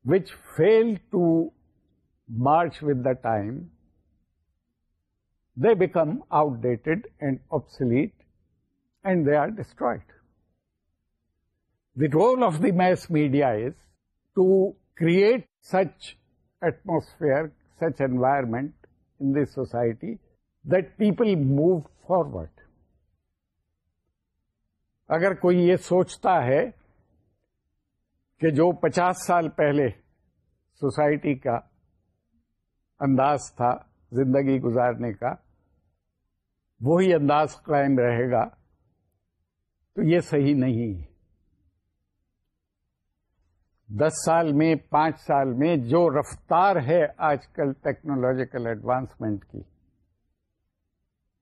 which fail to march with the time, they become outdated and obsolete, and they are destroyed. The role of the mass media is to create such atmosphere, such environment in this society people move forward اگر کوئی یہ سوچتا ہے کہ جو پچاس سال پہلے سوسائٹی کا انداز تھا زندگی گزارنے کا وہی انداز قائم رہے گا تو یہ صحیح نہیں دس سال میں پانچ سال میں جو رفتار ہے آج کل ٹیکنالوجیکل ایڈوانسمنٹ کی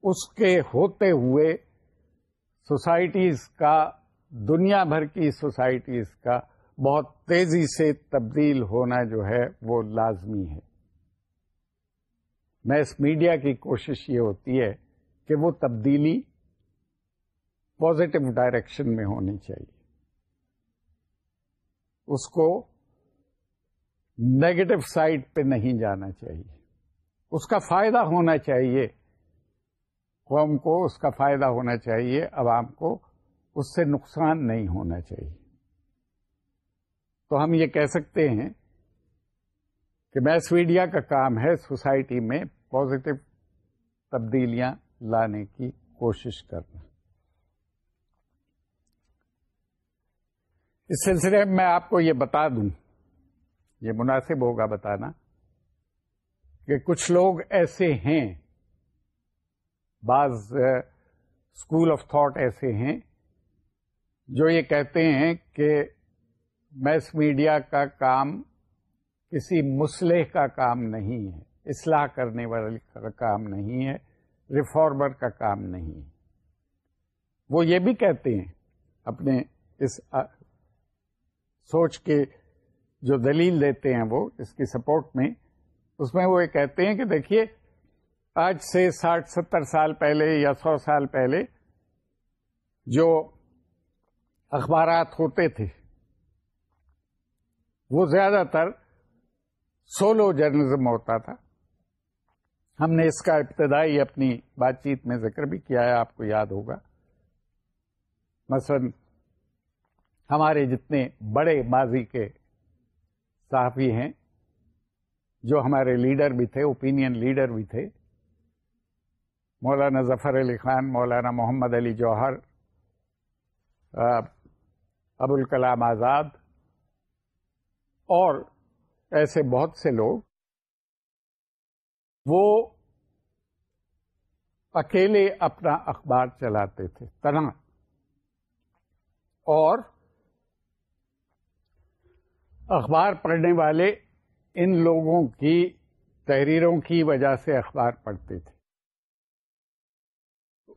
اس کے ہوتے ہوئے سوسائٹیز کا دنیا بھر کی سوسائٹیز کا بہت تیزی سے تبدیل ہونا جو ہے وہ لازمی ہے میں اس میڈیا کی کوشش یہ ہوتی ہے کہ وہ تبدیلی پازیٹو ڈائریکشن میں ہونی چاہیے اس کو نیگیٹو سائڈ پہ نہیں جانا چاہیے اس کا فائدہ ہونا چاہیے کو اس کا فائدہ ہونا چاہیے عوام کو اس سے نقصان نہیں ہونا چاہیے تو ہم یہ کہہ سکتے ہیں کہ میس میڈیا کا کام ہے سوسائٹی میں پازیٹو تبدیلیاں لانے کی کوشش کرنا اس سلسلے میں آپ کو یہ بتا دوں یہ مناسب ہوگا بتانا کہ کچھ لوگ ایسے ہیں بعض اسکول آف تھاٹ ایسے ہیں جو یہ کہتے ہیں کہ میس میڈیا کا کام کسی مسلح کا کام نہیں ہے اصلاح کرنے والے کا کام نہیں ہے ریفارمر کا کام نہیں ہے وہ یہ بھی کہتے ہیں اپنے اس سوچ کے جو دلیل دیتے ہیں وہ اس کی سپورٹ میں اس میں وہ یہ کہتے ہیں کہ دیکھیے آج سے ساٹھ ستر سال پہلے یا سو سال پہلے جو اخبارات ہوتے تھے وہ زیادہ تر سولو جرنلزم ہوتا تھا ہم نے اس کا ابتدائی اپنی بات چیت میں ذکر بھی کیا ہے آپ کو یاد ہوگا مثلا ہمارے جتنے بڑے ماضی کے صحافی ہیں جو ہمارے لیڈر بھی تھے اوپینین لیڈر بھی تھے مولانا ظفر علی خان مولانا محمد علی جوہر ابوالکلام آزاد اور ایسے بہت سے لوگ وہ اکیلے اپنا اخبار چلاتے تھے تنہا اور اخبار پڑھنے والے ان لوگوں کی تحریروں کی وجہ سے اخبار پڑھتے تھے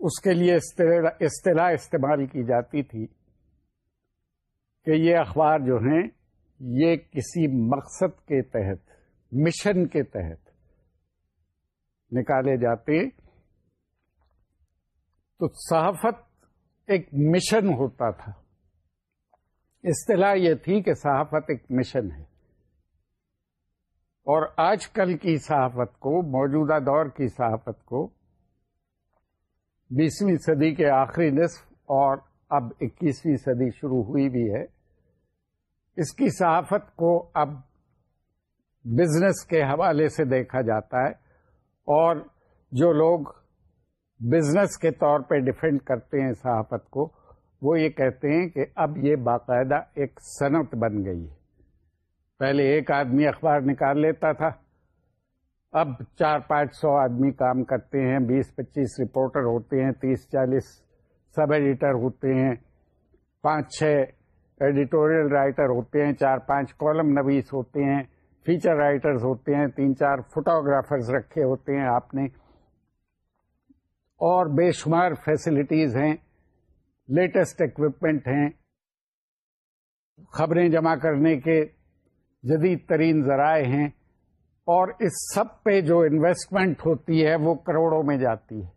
اس کے لیے اصطلاح استعمال کی جاتی تھی کہ یہ اخبار جو ہیں یہ کسی مقصد کے تحت مشن کے تحت نکالے جاتے تو صحافت ایک مشن ہوتا تھا اصطلاح یہ تھی کہ صحافت ایک مشن ہے اور آج کل کی صحافت کو موجودہ دور کی صحافت کو بیسویں صدی کے آخری نصف اور اب اکیسویں صدی شروع ہوئی بھی ہے اس کی صحافت کو اب بزنس کے حوالے سے دیکھا جاتا ہے اور جو لوگ بزنس کے طور پہ ڈیفینڈ کرتے ہیں صحافت کو وہ یہ کہتے ہیں کہ اب یہ باقاعدہ ایک صنعت بن گئی ہے پہلے ایک آدمی اخبار نکال لیتا تھا اب چار پانچ سو آدمی کام کرتے ہیں بیس پچیس رپورٹر ہوتے ہیں تیس چالیس سب ایڈیٹر ہوتے ہیں پانچ چھ ایڈیٹوریل رائٹر ہوتے ہیں چار پانچ کالم نویس ہوتے ہیں فیچر رائٹرز ہوتے ہیں تین چار فوٹوگرافرز رکھے ہوتے ہیں آپ نے اور بے شمار فیسلٹیز ہیں لیٹسٹ اکوپمنٹ ہیں خبریں جمع کرنے کے جدید ترین ذرائع ہیں اور اس سب پہ جو انویسٹمنٹ ہوتی ہے وہ کروڑوں میں جاتی ہے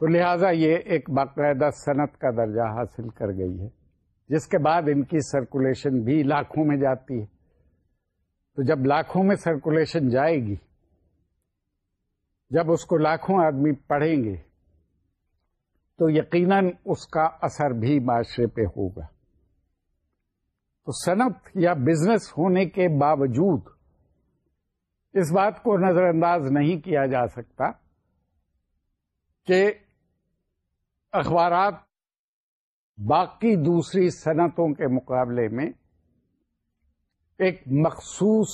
تو لہذا یہ ایک باقاعدہ صنعت کا درجہ حاصل کر گئی ہے جس کے بعد ان کی سرکولیشن بھی لاکھوں میں جاتی ہے تو جب لاکھوں میں سرکولیشن جائے گی جب اس کو لاکھوں آدمی پڑھیں گے تو یقیناً اس کا اثر بھی معاشرے پہ ہوگا تو صنعت یا بزنس ہونے کے باوجود اس بات کو نظر انداز نہیں کیا جا سکتا کہ اخبارات باقی دوسری صنعتوں کے مقابلے میں ایک مخصوص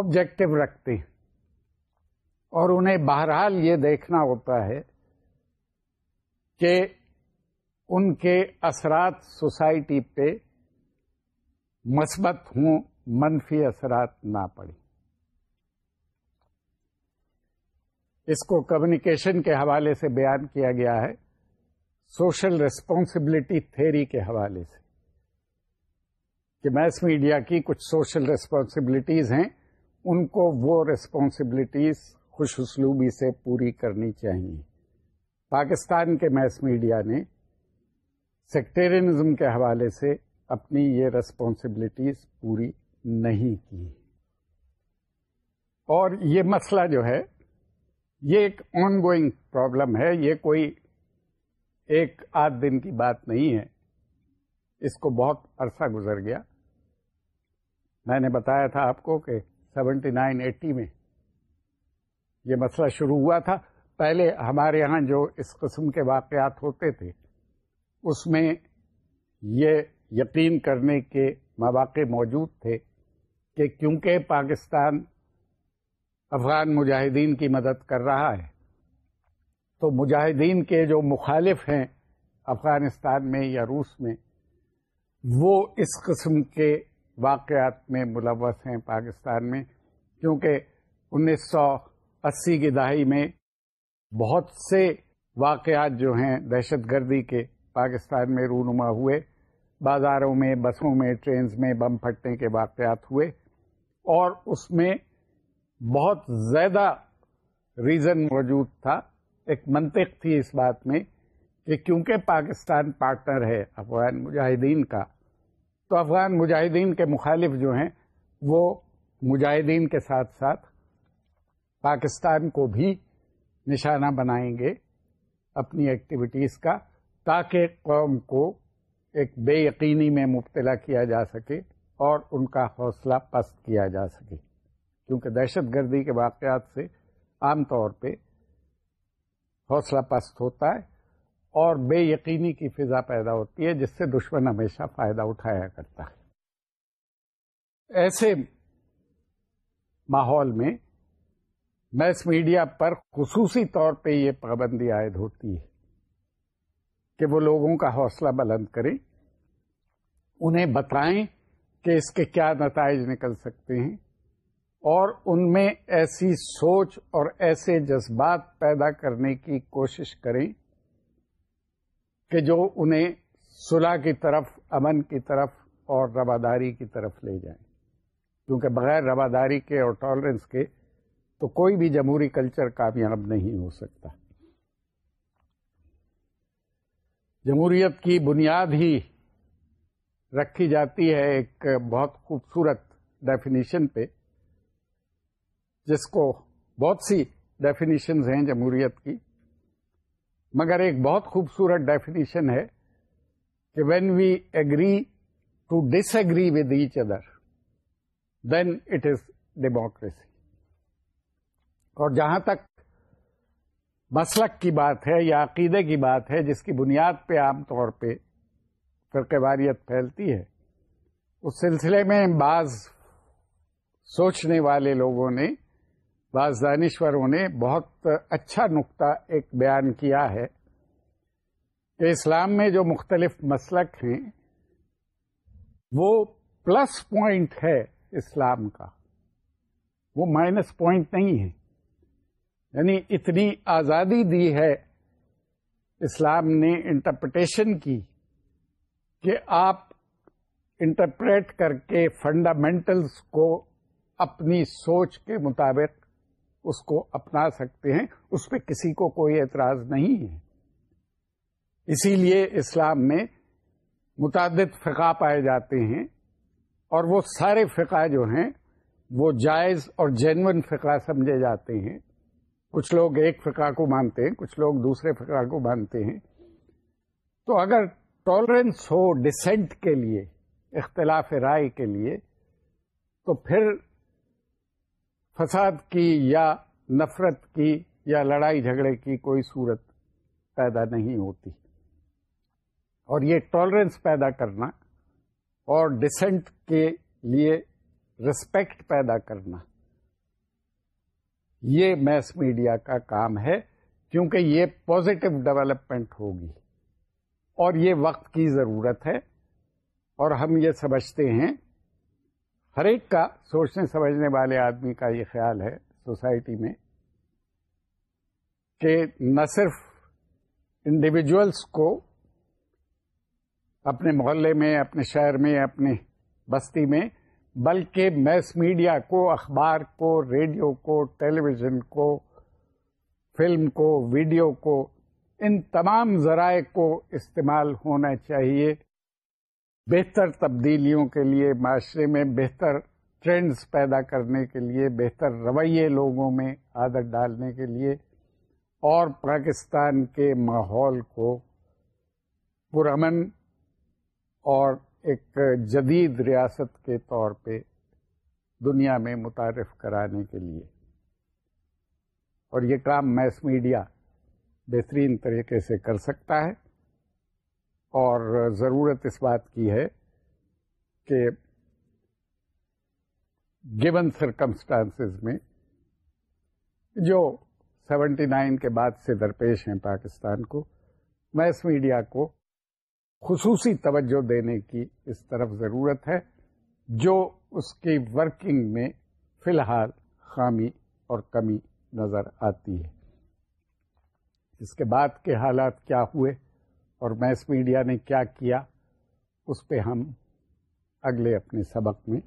آبجیکٹو رکھتے ہیں اور انہیں بہرحال یہ دیکھنا ہوتا ہے کہ ان کے اثرات سوسائٹی پہ مثبت ہوں منفی اثرات نہ پڑیں اس کو کمیونیکیشن کے حوالے سے بیان کیا گیا ہے سوشل ریسپانسبلٹی تھیری کے حوالے سے کہ میس میڈیا کی کچھ سوشل ریسپانسبلٹیز ہیں ان کو وہ ریسپانسبلٹیز خوش اسلوبی سے پوری کرنی چاہیے پاکستان کے میس میڈیا نے سیکٹیرینزم کے حوالے سے اپنی یہ ریسپانسبلٹیز پوری نہیں کی اور یہ مسئلہ جو ہے یہ ایک آن گوئنگ پرابلم ہے یہ کوئی ایک آدھ دن کی بات نہیں ہے اس کو بہت عرصہ گزر گیا میں نے بتایا تھا آپ کو کہ سیونٹی نائن ایٹی میں یہ مسئلہ شروع ہوا تھا پہلے ہمارے یہاں جو اس قسم کے واقعات ہوتے تھے اس میں یہ یقین کرنے کے مواقع موجود تھے کہ کیونکہ پاکستان افغان مجاہدین کی مدد کر رہا ہے تو مجاہدین کے جو مخالف ہیں افغانستان میں یا روس میں وہ اس قسم کے واقعات میں ملوث ہیں پاکستان میں کیونکہ انیس سو اسی کی دہائی میں بہت سے واقعات جو ہیں دہشت گردی کے پاکستان میں رونما ہوئے بازاروں میں بسوں میں ٹرینز میں بم پھٹنے کے واقعات ہوئے اور اس میں بہت زیادہ ریزن موجود تھا ایک منطق تھی اس بات میں کہ کیونکہ پاکستان پارٹنر ہے افغان مجاہدین کا تو افغان مجاہدین کے مخالف جو ہیں وہ مجاہدین کے ساتھ ساتھ پاکستان کو بھی نشانہ بنائیں گے اپنی ایکٹیویٹیز کا تاکہ قوم کو ایک بے یقینی میں مبتلا کیا جا سکے اور ان کا حوصلہ پست کیا جا سکے کیونکہ دہشت گردی کے واقعات سے عام طور پہ حوصلہ پست ہوتا ہے اور بے یقینی کی فضا پیدا ہوتی ہے جس سے دشمن ہمیشہ فائدہ اٹھایا کرتا ہے ایسے ماحول میں میس میڈیا پر خصوصی طور پہ یہ پابندی عائد ہوتی ہے کہ وہ لوگوں کا حوصلہ بلند کریں انہیں بتائیں کہ اس کے کیا نتائج نکل سکتے ہیں اور ان میں ایسی سوچ اور ایسے جذبات پیدا کرنے کی کوشش کریں کہ جو انہیں صلاح کی طرف امن کی طرف اور رواداری کی طرف لے جائیں کیونکہ بغیر رواداری کے اور ٹالرنس کے تو کوئی بھی جمہوری کلچر کامیاب نہیں ہو سکتا جمہوریت کی بنیاد ہی رکھی جاتی ہے ایک بہت خوبصورت ڈیفینیشن پہ جس کو بہت سی ڈیفینیشن ہیں جمہوریت کی مگر ایک بہت خوبصورت ڈیفینیشن ہے کہ when we agree to disagree with each other then it is democracy اور جہاں تک مسلک کی بات ہے یا عقیدے کی بات ہے جس کی بنیاد پہ عام طور پہ فرقے واریت پھیلتی ہے اس سلسلے میں بعض سوچنے والے لوگوں نے بعض دانشوروں نے بہت اچھا نقطہ ایک بیان کیا ہے کہ اسلام میں جو مختلف مسلک ہیں وہ پلس پوائنٹ ہے اسلام کا وہ مائنس پوائنٹ نہیں ہے یعنی اتنی آزادی دی ہے اسلام نے انٹرپریٹیشن کی کہ آپ انٹرپریٹ کر کے فنڈامینٹل کو اپنی سوچ کے مطابق اس کو اپنا سکتے ہیں اس پہ کسی کو کوئی اعتراض نہیں ہے اسی لیے اسلام میں متعدد فقہ پائے جاتے ہیں اور وہ سارے فقہ جو ہیں وہ جائز اور جینون فقہ سمجھے جاتے ہیں کچھ لوگ ایک فقہ کو مانتے ہیں کچھ لوگ دوسرے فقہ کو مانتے ہیں تو اگر ٹالرنس ہو ڈسینٹ کے لیے اختلاف رائے کے لیے تو پھر فساد کی یا نفرت کی یا لڑائی جھگڑے کی کوئی صورت پیدا نہیں ہوتی اور یہ ٹالرنس پیدا کرنا اور ڈسینٹ کے لیے رسپیکٹ پیدا کرنا یہ میس میڈیا کا کام ہے کیونکہ یہ پوزیٹو ڈیولپمنٹ ہوگی اور یہ وقت کی ضرورت ہے اور ہم یہ سمجھتے ہیں ہر ایک کا سوچنے سمجھنے والے آدمی کا یہ خیال ہے سوسائٹی میں کہ نہ صرف انڈیویجولس کو اپنے محلے میں اپنے شہر میں اپنے بستی میں بلکہ میس میڈیا کو اخبار کو ریڈیو کو ٹیلی ویژن کو فلم کو ویڈیو کو ان تمام ذرائع کو استعمال ہونا چاہیے بہتر تبدیلیوں کے لیے معاشرے میں بہتر ٹرینڈس پیدا کرنے کے لیے بہتر رویے لوگوں میں عادت ڈالنے کے لیے اور پاکستان کے ماحول کو پرامن اور ایک جدید ریاست کے طور پہ دنیا میں متعارف کرانے کے لیے اور یہ کام میس میڈیا بہترین طریقے سے کر سکتا ہے اور ضرورت اس بات کی ہے کہ گیون سرکمسٹانسز میں جو سیونٹی نائن کے بعد سے درپیش ہیں پاکستان کو میس میڈیا کو خصوصی توجہ دینے کی اس طرف ضرورت ہے جو اس کی ورکنگ میں فی الحال خامی اور کمی نظر آتی ہے اس کے بعد کے حالات کیا ہوئے اور میس میڈیا نے کیا کیا اس پہ ہم اگلے اپنے سبق میں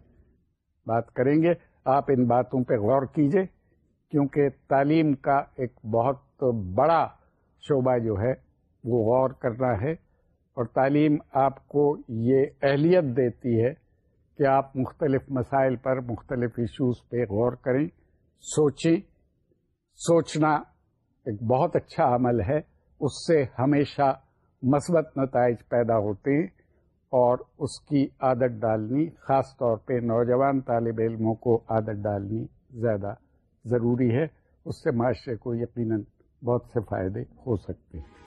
بات کریں گے آپ ان باتوں پہ غور کیجئے کیونکہ تعلیم کا ایک بہت بڑا شعبہ جو ہے وہ غور کرنا ہے اور تعلیم آپ کو یہ اہلیت دیتی ہے کہ آپ مختلف مسائل پر مختلف ایشوز پہ غور کریں سوچیں سوچنا ایک بہت اچھا عمل ہے اس سے ہمیشہ مثبت نتائج پیدا ہوتے ہیں اور اس کی عادت ڈالنی خاص طور پہ نوجوان طالب علموں کو عادت ڈالنی زیادہ ضروری ہے اس سے معاشرے کو یقیناً بہت سے فائدے ہو سکتے ہیں